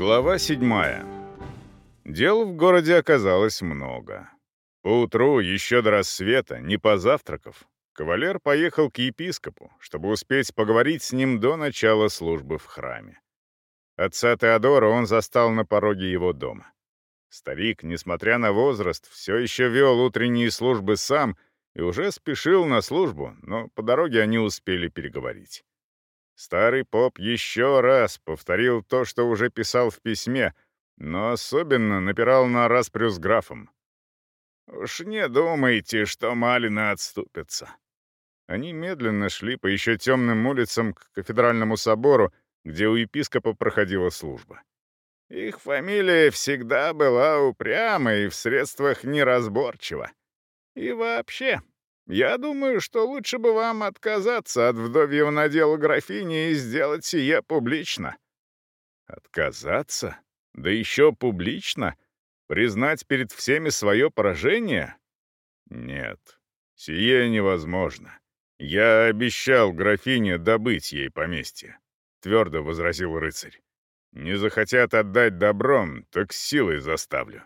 Глава седьмая. Дел в городе оказалось много. Поутру, еще до рассвета, не позавтракав, кавалер поехал к епископу, чтобы успеть поговорить с ним до начала службы в храме. Отца Теодора он застал на пороге его дома. Старик, несмотря на возраст, все еще вел утренние службы сам и уже спешил на службу, но по дороге они успели переговорить. Старый поп еще раз повторил то, что уже писал в письме, но особенно напирал на распрю с графом. «Уж не думайте, что Малина отступится». Они медленно шли по еще темным улицам к кафедральному собору, где у епископа проходила служба. Их фамилия всегда была упряма и в средствах неразборчива. И вообще, я думаю, что лучше бы вам отказаться от вдовьего надела графини и сделать сие публично». «Отказаться? Да еще публично? Признать перед всеми свое поражение? Нет, сие невозможно. Я обещал графине добыть ей поместье», — твердо возразил рыцарь. «Не захотят отдать добром, так силой заставлю».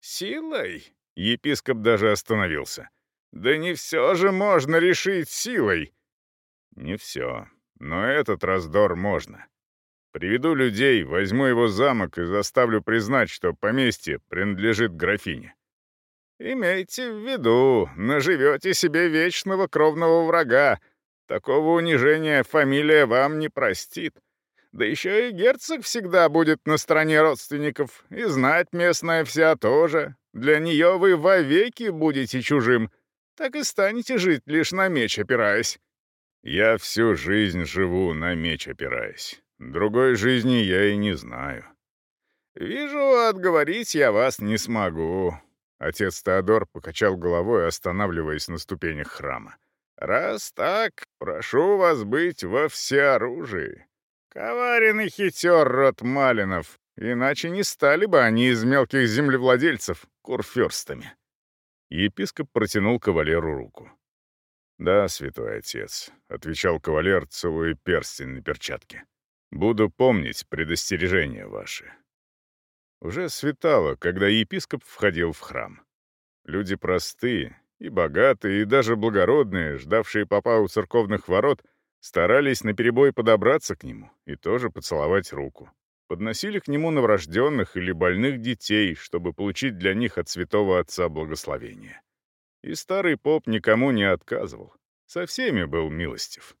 «Силой?» — епископ даже остановился. Да не все же можно решить силой. Не все, но этот раздор можно. Приведу людей, возьму его замок и заставлю признать, что поместье принадлежит графине. Имейте в виду, наживете себе вечного кровного врага. Такого унижения фамилия вам не простит. Да еще и герцог всегда будет на стороне родственников, и знать местная вся тоже. Для нее вы вовеки будете чужим — так и станете жить, лишь на меч опираясь». «Я всю жизнь живу на меч опираясь. Другой жизни я и не знаю». «Вижу, отговорить я вас не смогу». Отец Теодор покачал головой, останавливаясь на ступенях храма. «Раз так, прошу вас быть во всеоружии. Коварен и хитер род Малинов, иначе не стали бы они из мелких землевладельцев курфюрстами». Епископ протянул кавалеру руку. «Да, святой отец», — отвечал кавалер, целуя перстень на перчатке. «Буду помнить предостережения ваши». Уже светало, когда епископ входил в храм. Люди простые и богатые, и даже благородные, ждавшие попа у церковных ворот, старались наперебой подобраться к нему и тоже поцеловать руку подносили к нему новорожденных или больных детей, чтобы получить для них от святого отца благословение. И старый поп никому не отказывал, со всеми был милостив.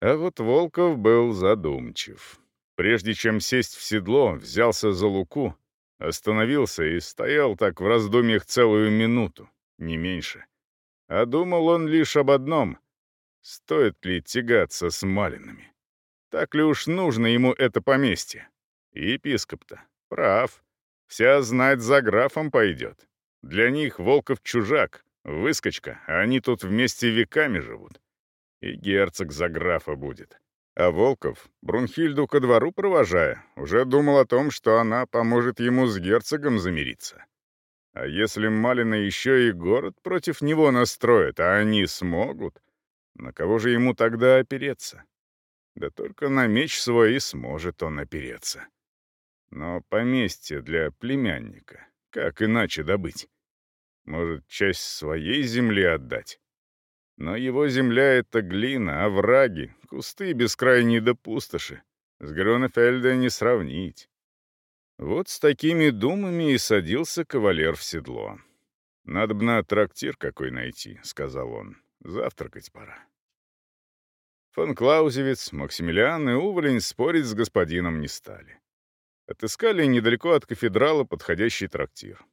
А вот Волков был задумчив. Прежде чем сесть в седло, взялся за луку, остановился и стоял так в раздумьях целую минуту, не меньше. А думал он лишь об одном — стоит ли тягаться с малинами. Так ли уж нужно ему это поместье? Епископ-то прав. Вся знать за графом пойдет. Для них Волков чужак, выскочка, а они тут вместе веками живут. И герцог за графа будет. А Волков, Брунхильду ко двору провожая, уже думал о том, что она поможет ему с герцогом замириться. А если Малина еще и город против него настроит, а они смогут, на кого же ему тогда опереться? Да только на меч свой и сможет он опереться. Но поместье для племянника, как иначе добыть? Может, часть своей земли отдать? Но его земля — это глина, овраги, кусты бескрайние да пустоши. С Грёнефельда не сравнить. Вот с такими думами и садился кавалер в седло. «Надо бы на трактир какой найти», — сказал он. «Завтракать пора». Фон Клаузевиц, Максимилиан и Уволень спорить с господином не стали. Отыскали недалеко от кафедрала подходящий трактир.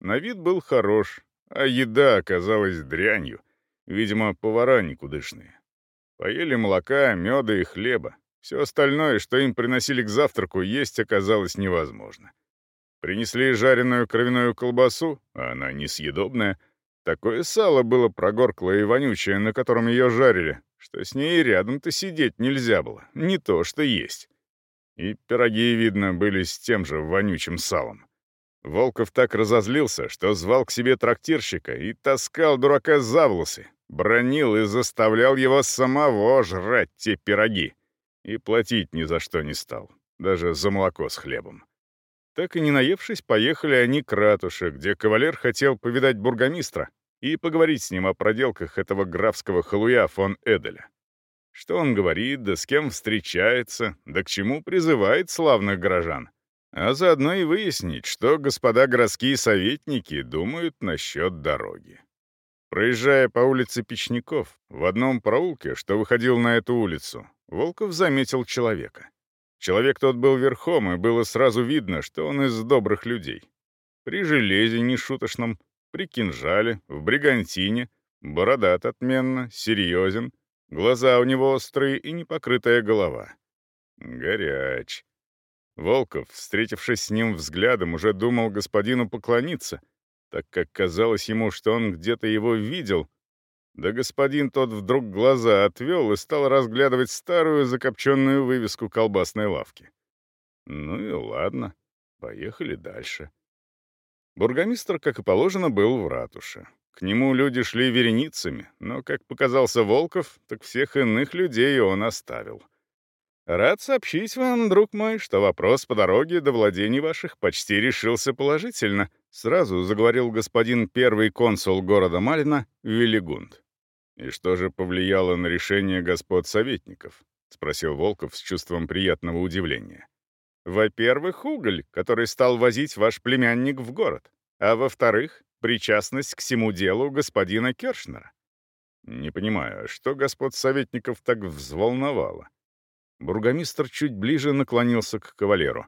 На вид был хорош, а еда оказалась дрянью. Видимо, повара никудышные. Поели молока, меда и хлеба. Все остальное, что им приносили к завтраку, есть оказалось невозможно. Принесли жареную кровяную колбасу, а она несъедобная. Такое сало было прогорклое и вонючее, на котором ее жарили, что с ней рядом-то сидеть нельзя было, не то что есть. И пироги, видно, были с тем же вонючим салом. Волков так разозлился, что звал к себе трактирщика и таскал дурака за волосы, бронил и заставлял его самого жрать те пироги. И платить ни за что не стал. даже за молоко с хлебом. Так и не наевшись, поехали они к ратуше, где кавалер хотел повидать бургомистра и поговорить с ним о проделках этого графского халуя фон Эделя. Что он говорит, да с кем встречается, да к чему призывает славных горожан. А заодно и выяснить, что господа городские советники думают насчет дороги. Проезжая по улице Печников, в одном проулке, что выходил на эту улицу, Волков заметил человека. Человек тот был верхом, и было сразу видно, что он из добрых людей. При железе нешуточном, при кинжале, в бригантине, бородат отменно, серьезен, глаза у него острые и непокрытая голова. Горяч. Волков, встретившись с ним взглядом, уже думал господину поклониться, так как казалось ему, что он где-то его видел, да господин тот вдруг глаза отвел и стал разглядывать старую закопченную вывеску колбасной лавки. Ну и ладно, поехали дальше. Бургомистр, как и положено, был в ратуше. К нему люди шли вереницами, но, как показался Волков, так всех иных людей он оставил. «Рад сообщить вам, друг мой, что вопрос по дороге до владений ваших почти решился положительно», сразу заговорил господин первый консул города Малина Велигунд. «И что же повлияло на решение господ советников?» — спросил Волков с чувством приятного удивления. «Во-первых, уголь, который стал возить ваш племянник в город, а во-вторых, причастность к всему делу господина Кершнера». «Не понимаю, а что господ советников так взволновало?» Бургомистр чуть ближе наклонился к кавалеру.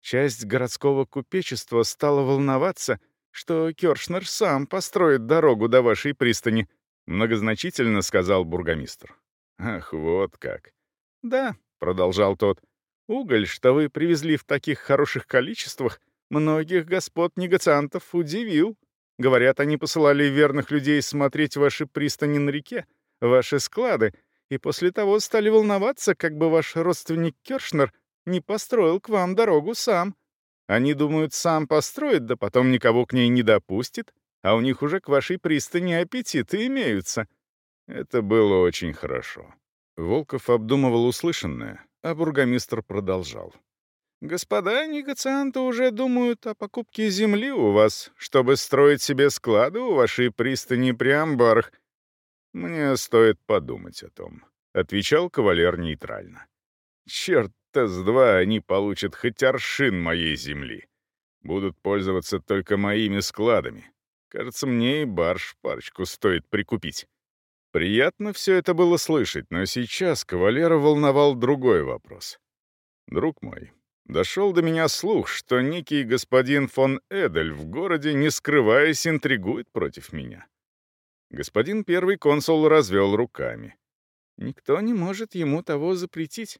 Часть городского купечества стала волноваться, что Кёршнер сам построит дорогу до вашей пристани, многозначительно сказал бургомистр. Ах, вот как. Да, продолжал тот. Уголь, что вы привезли в таких хороших количествах, многих господ негациантов удивил. Говорят, они посылали верных людей смотреть ваши пристани на реке, ваши склады, и после того стали волноваться, как бы ваш родственник Кершнер не построил к вам дорогу сам. Они думают, сам построит, да потом никого к ней не допустит, а у них уже к вашей пристани аппетиты имеются». Это было очень хорошо. Волков обдумывал услышанное, а бургомистр продолжал. «Господа негацианты уже думают о покупке земли у вас, чтобы строить себе склады у вашей пристани при амбарах, «Мне стоит подумать о том», — отвечал кавалер нейтрально. «Черт-то с два они получат хоть аршин моей земли. Будут пользоваться только моими складами. Кажется, мне и барж парочку стоит прикупить». Приятно все это было слышать, но сейчас кавалера волновал другой вопрос. «Друг мой, дошел до меня слух, что некий господин фон Эдель в городе, не скрываясь, интригует против меня. Господин первый консул развел руками. «Никто не может ему того запретить».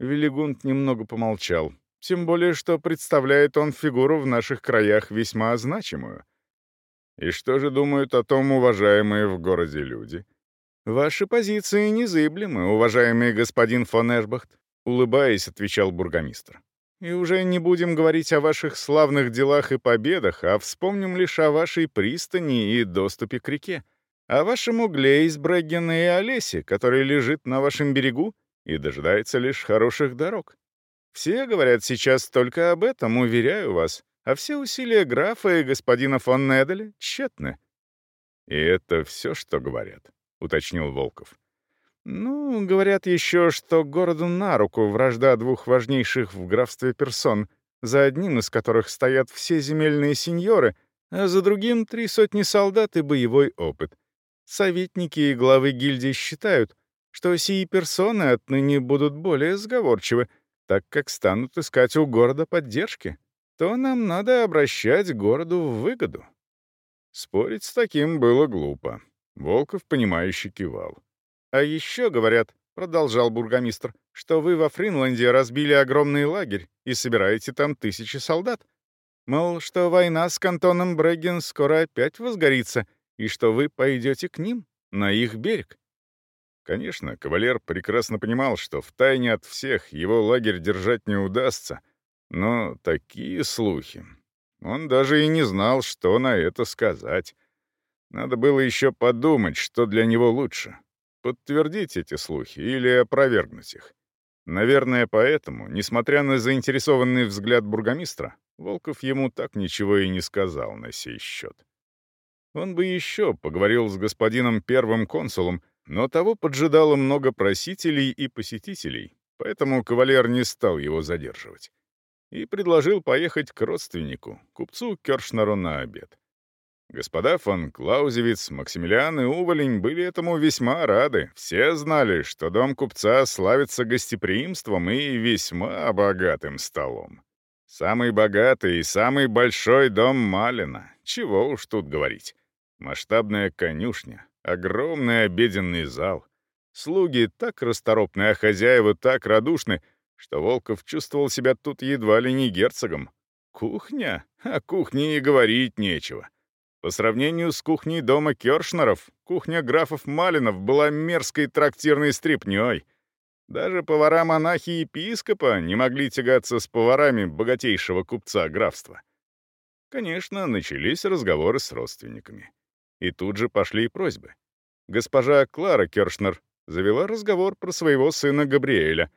Велигунд немного помолчал. Тем более, что представляет он фигуру в наших краях весьма значимую. И что же думают о том уважаемые в городе люди? Ваши позиции незыблемы, уважаемый господин фон Эшбахт, улыбаясь, отвечал бургомистр. И уже не будем говорить о ваших славных делах и победах, а вспомним лишь о вашей пристани и доступе к реке о вашем угле из Бреггена и Олесе, который лежит на вашем берегу и дожидается лишь хороших дорог. Все говорят сейчас только об этом, уверяю вас, а все усилия графа и господина фон Неделя тщетны». «И это все, что говорят», — уточнил Волков. «Ну, говорят еще, что городу на руку вражда двух важнейших в графстве персон, за одним из которых стоят все земельные сеньоры, а за другим — три сотни солдат и боевой опыт. Советники и главы гильдии считают, что сии персоны отныне будут более сговорчивы, так как станут искать у города поддержки, то нам надо обращать городу в выгоду. Спорить с таким было глупо. Волков, понимающе кивал. «А еще, говорят, — продолжал бургомистр, — что вы во Фринланде разбили огромный лагерь и собираете там тысячи солдат. Мол, что война с кантоном Брегген скоро опять возгорится — и что вы пойдете к ним, на их берег. Конечно, кавалер прекрасно понимал, что втайне от всех его лагерь держать не удастся, но такие слухи. Он даже и не знал, что на это сказать. Надо было еще подумать, что для него лучше — подтвердить эти слухи или опровергнуть их. Наверное, поэтому, несмотря на заинтересованный взгляд бургомистра, Волков ему так ничего и не сказал на сей счет. Он бы еще поговорил с господином первым консулом, но того поджидало много просителей и посетителей, поэтому кавалер не стал его задерживать. И предложил поехать к родственнику, купцу Кершнеру на обед. Господа фон Клаузевиц, Максимилиан и Уволень были этому весьма рады. Все знали, что дом купца славится гостеприимством и весьма богатым столом. Самый богатый и самый большой дом Малина. Чего уж тут говорить. Масштабная конюшня, огромный обеденный зал. Слуги так расторопны, а хозяева так радушны, что Волков чувствовал себя тут едва ли не герцогом. Кухня? О кухне и говорить нечего. По сравнению с кухней дома Кёршнеров, кухня графов Малинов была мерзкой трактирной стряпнёй. Даже повара-монахи епископа не могли тягаться с поварами богатейшего купца графства. Конечно, начались разговоры с родственниками. И тут же пошли просьбы. Госпожа Клара Кёршнер завела разговор про своего сына Габриэля.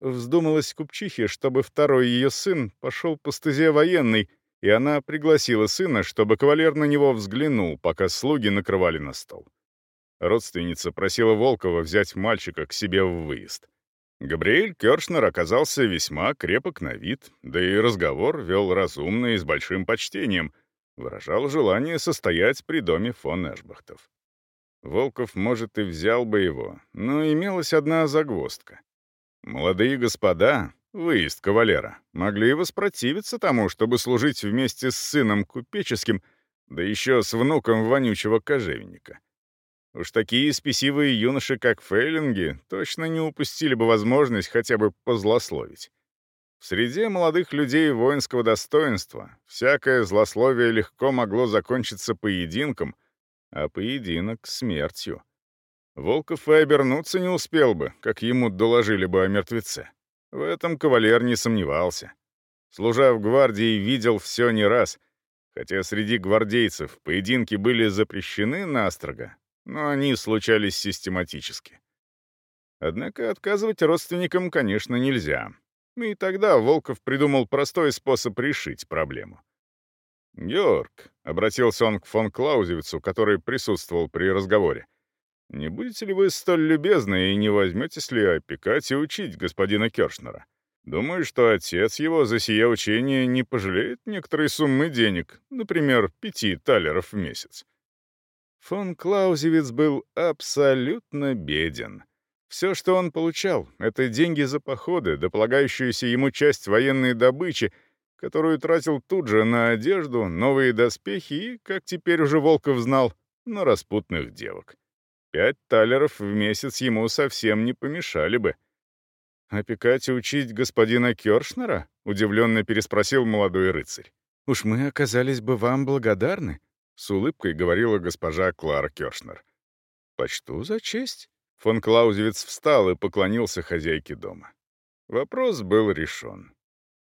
Вздумалась купчихе, чтобы второй ее сын пошел по стезе военной — и она пригласила сына, чтобы кавалер на него взглянул, пока слуги накрывали на стол. Родственница просила Волкова взять мальчика к себе в выезд. Габриэль Кёршнер оказался весьма крепок на вид, да и разговор вел разумно и с большим почтением, выражал желание состоять при доме фон Эшбахтов. Волков, может, и взял бы его, но имелась одна загвоздка. Молодые господа, выезд кавалера, могли воспротивиться тому, чтобы служить вместе с сыном купеческим, да еще с внуком вонючего кожевенника. Уж такие спесивые юноши, как Фейлинги, точно не упустили бы возможность хотя бы позлословить. В среде молодых людей воинского достоинства всякое злословие легко могло закончиться поединком, а поединок — смертью. Волков и обернуться не успел бы, как ему доложили бы о мертвеце. В этом кавалер не сомневался. Служа в гвардии, видел все не раз, хотя среди гвардейцев поединки были запрещены настрого, но они случались систематически. Однако отказывать родственникам, конечно, нельзя. И тогда Волков придумал простой способ решить проблему. «Георг», — обратился он к фон Клаузевицу, который присутствовал при разговоре, не будете ли вы столь любезны и не возьметесь ли опекать и учить господина Кершнера? Думаю, что отец его за сие учение не пожалеет некоторой суммы денег, например, пяти талеров в месяц. Фон Клаузевиц был абсолютно беден. Все, что он получал, — это деньги за походы, да полагающуюся ему часть военной добычи, которую тратил тут же на одежду, новые доспехи и, как теперь уже Волков знал, на распутных девок. Пять талеров в месяц ему совсем не помешали бы. «Опекать и учить господина Кёршнера?» — удивленно переспросил молодой рыцарь. «Уж мы оказались бы вам благодарны», — с улыбкой говорила госпожа Клара Кёршнер. «Почту за честь». Фон Клаузевиц встал и поклонился хозяйке дома. Вопрос был решен.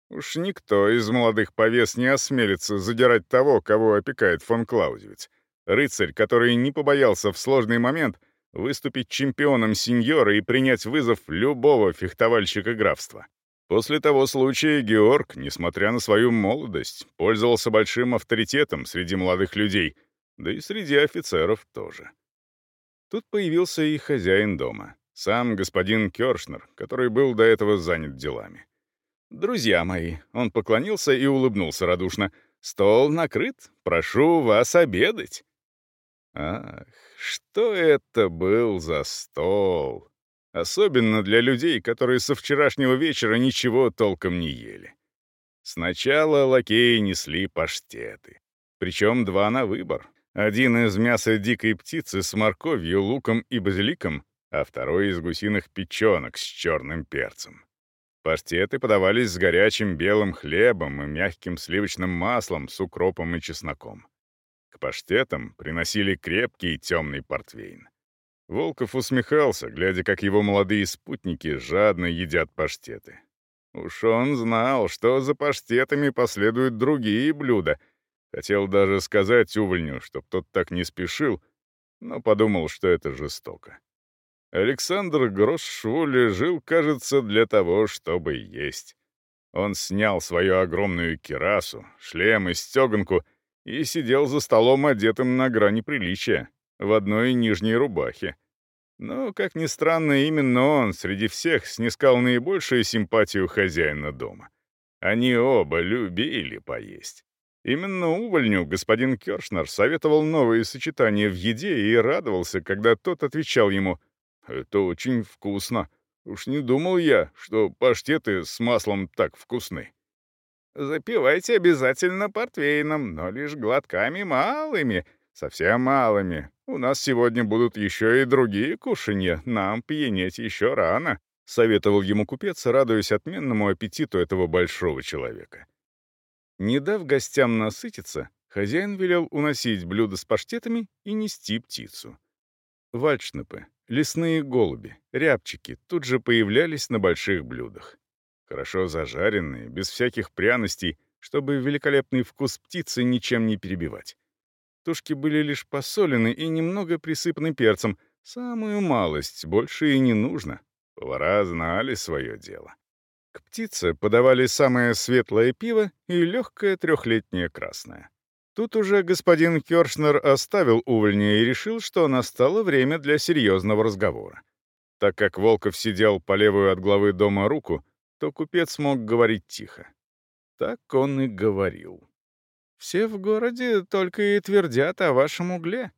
Уж никто из молодых повес не осмелится задирать того, кого опекает фон Клаузевиц. Рыцарь, который не побоялся в сложный момент выступить чемпионом сеньора и принять вызов любого фехтовальщика графства. После того случая Георг, несмотря на свою молодость, пользовался большим авторитетом среди молодых людей, да и среди офицеров тоже. Тут появился и хозяин дома, сам господин Кёршнер, который был до этого занят делами. «Друзья мои», — он поклонился и улыбнулся радушно, — «стол накрыт, прошу вас обедать». Ах, что это был за стол! Особенно для людей, которые со вчерашнего вечера ничего толком не ели. Сначала лакеи несли паштеты. Причем два на выбор. Один из мяса дикой птицы с морковью, луком и базиликом, а второй из гусиных печенок с черным перцем. Паштеты подавались с горячим белым хлебом и мягким сливочным маслом с укропом и чесноком. К паштетам приносили крепкий темный портвейн. Волков усмехался, глядя, как его молодые спутники жадно едят паштеты. Уж он знал, что за паштетами последуют другие блюда. Хотел даже сказать увольню, чтоб тот так не спешил, но подумал, что это жестоко. Александр Гросшвули жил, кажется, для того, чтобы есть. Он снял свою огромную кирасу, шлем и стеганку и сидел за столом, одетым на грани приличия, в одной нижней рубахе. Но, как ни странно, именно он среди всех снискал наибольшую симпатию хозяина дома. Они оба любили поесть. Именно увольню господин Кершнер советовал новые сочетания в еде и радовался, когда тот отвечал ему «Это очень вкусно. Уж не думал я, что паштеты с маслом так вкусны». «Запивайте обязательно портвейном, но лишь глотками малыми, совсем малыми. У нас сегодня будут еще и другие кушанья, нам пьянеть еще рано», — советовал ему купец, радуясь отменному аппетиту этого большого человека. Не дав гостям насытиться, хозяин велел уносить блюдо с паштетами и нести птицу. Вальчнепы, лесные голуби, рябчики тут же появлялись на больших блюдах. Хорошо зажаренные, без всяких пряностей, чтобы великолепный вкус птицы ничем не перебивать. Тушки были лишь посолены и немного присыпаны перцем, самую малость, больше и не нужно. Повара знали свое дело. К птице подавали самое светлое пиво и легкое трехлетнее красное. Тут уже господин Кёршнер оставил увольня и решил, что настало время для серьезного разговора. Так как Волков сидел по левую от главы дома руку, то купец мог говорить тихо. Так он и говорил. «Все в городе только и твердят о вашем угле.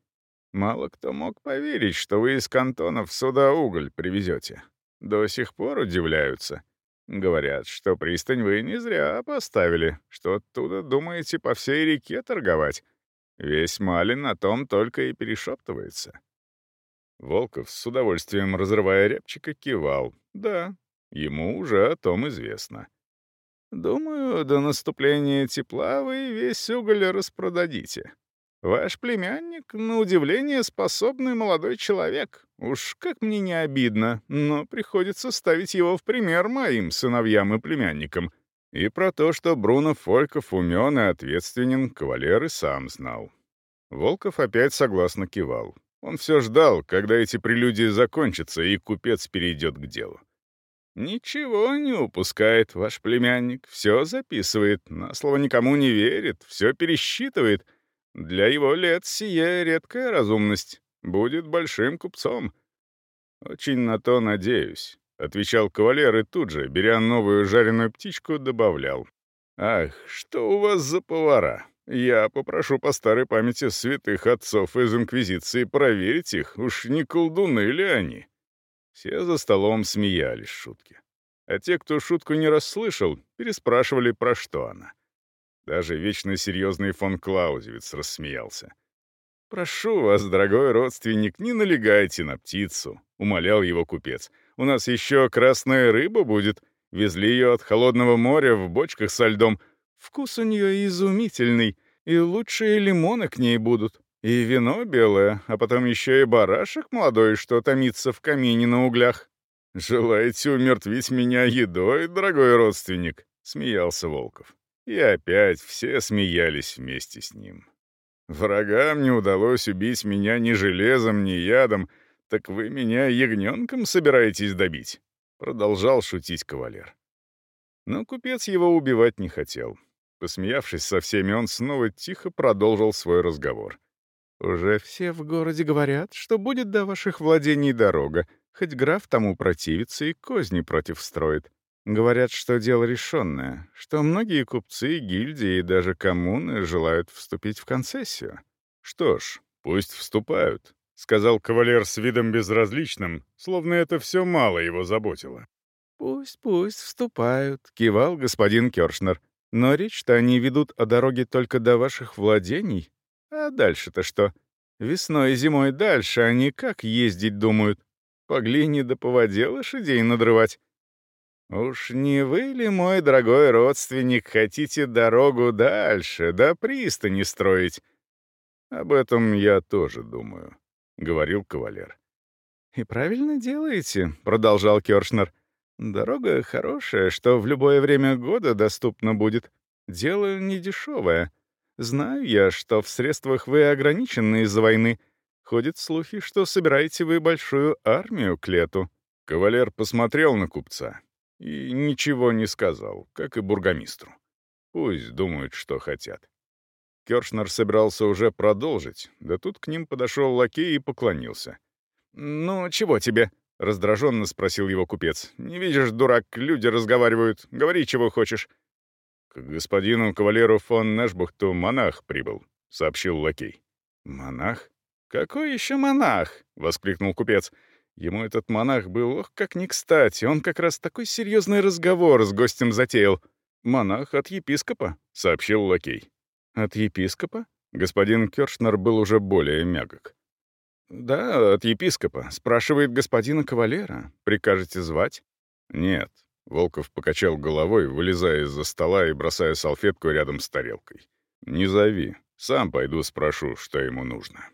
Мало кто мог поверить, что вы из кантонов сюда уголь привезете. До сих пор удивляются. Говорят, что пристань вы не зря поставили, что оттуда думаете по всей реке торговать. Весь Малин на том только и перешептывается». Волков, с удовольствием разрывая рябчика, кивал. «Да, ему уже о том известно». «Думаю, до наступления тепла вы весь уголь распродадите. Ваш племянник, на удивление, способный молодой человек. Уж как мне не обидно, но приходится ставить его в пример моим сыновьям и племянникам. И про то, что Бруно Фольков умен и ответственен, кавалер и сам знал. Волков опять согласно кивал. Он все ждал, когда эти прелюдии закончатся, и купец перейдет к делу. «Ничего не упускает ваш племянник, все записывает, на слово никому не верит, все пересчитывает. Для его лет сия редкая разумность. Будет большим купцом». «Очень на то надеюсь», — отвечал кавалер и тут же, беря новую жареную птичку, добавлял. «Ах, что у вас за повара? Я попрошу по старой памяти святых отцов из Инквизиции проверить их, уж не колдуны ли они». Все за столом смеялись шутки. А те, кто шутку не расслышал, переспрашивали, про что она. Даже вечно серьезный фон Клаузевиц рассмеялся. «Прошу вас, дорогой родственник, не налегайте на птицу», — умолял его купец. «У нас еще красная рыба будет. Везли ее от холодного моря в бочках со льдом. Вкус у нее изумительный, и лучшие лимоны к ней будут. И вино белое, а потом еще и барашек молодой, что томится в камине на углях. Желаете умертвить меня едой, дорогой родственник?» — смеялся Волков. И опять все смеялись вместе с ним. Врагам не удалось убить меня ни железом, ни ядом, так вы меня ягненком собираетесь добить?» Продолжал шутить кавалер. Но купец его убивать не хотел. Посмеявшись со всеми, он снова тихо продолжил свой разговор. «Уже все в городе говорят, что будет до ваших владений дорога, хоть граф тому противится и козни против строит. Говорят, что дело решенное, что многие купцы, гильдии и даже коммуны желают вступить в концессию. Что ж, пусть вступают, — сказал кавалер с видом безразличным, словно это все мало его заботило. «Пусть, пусть вступают», — кивал господин Кёршнер. «Но речь-то они ведут о дороге только до ваших владений. А дальше-то что? Весной и зимой дальше они как ездить думают? По глине да по воде лошадей надрывать. «Уж не вы ли, мой дорогой родственник, хотите дорогу дальше, до пристани строить?» «Об этом я тоже думаю», — говорил кавалер. «И правильно делаете», — продолжал Кёршнер. «Дорога хорошая, что в любое время года доступна будет. Дело недешевое. Знаю я, что в средствах вы ограничены из-за войны. Ходят слухи, что собираете вы большую армию к лету». Кавалер посмотрел на купца и ничего не сказал, как и бургомистру. Пусть думают, что хотят. Кершнер собирался уже продолжить, да тут к ним подошел лакей и поклонился. «Ну, чего тебе?» — раздраженно спросил его купец. «Не видишь, дурак, люди разговаривают. Говори, чего хочешь». «К господину кавалеру фон Нэшбухту монах прибыл», — сообщил лакей. «Монах? Какой еще монах?» — воскликнул купец. Ему этот монах был, ох, как не кстати. Он как раз такой серьезный разговор с гостем затеял. «Монах от епископа», — сообщил лакей. «От епископа?» Господин Кёршнер был уже более мягок. «Да, от епископа. Спрашивает господина кавалера. Прикажете звать?» «Нет». Волков покачал головой, вылезая из-за стола и бросая салфетку рядом с тарелкой. «Не зови. Сам пойду спрошу, что ему нужно».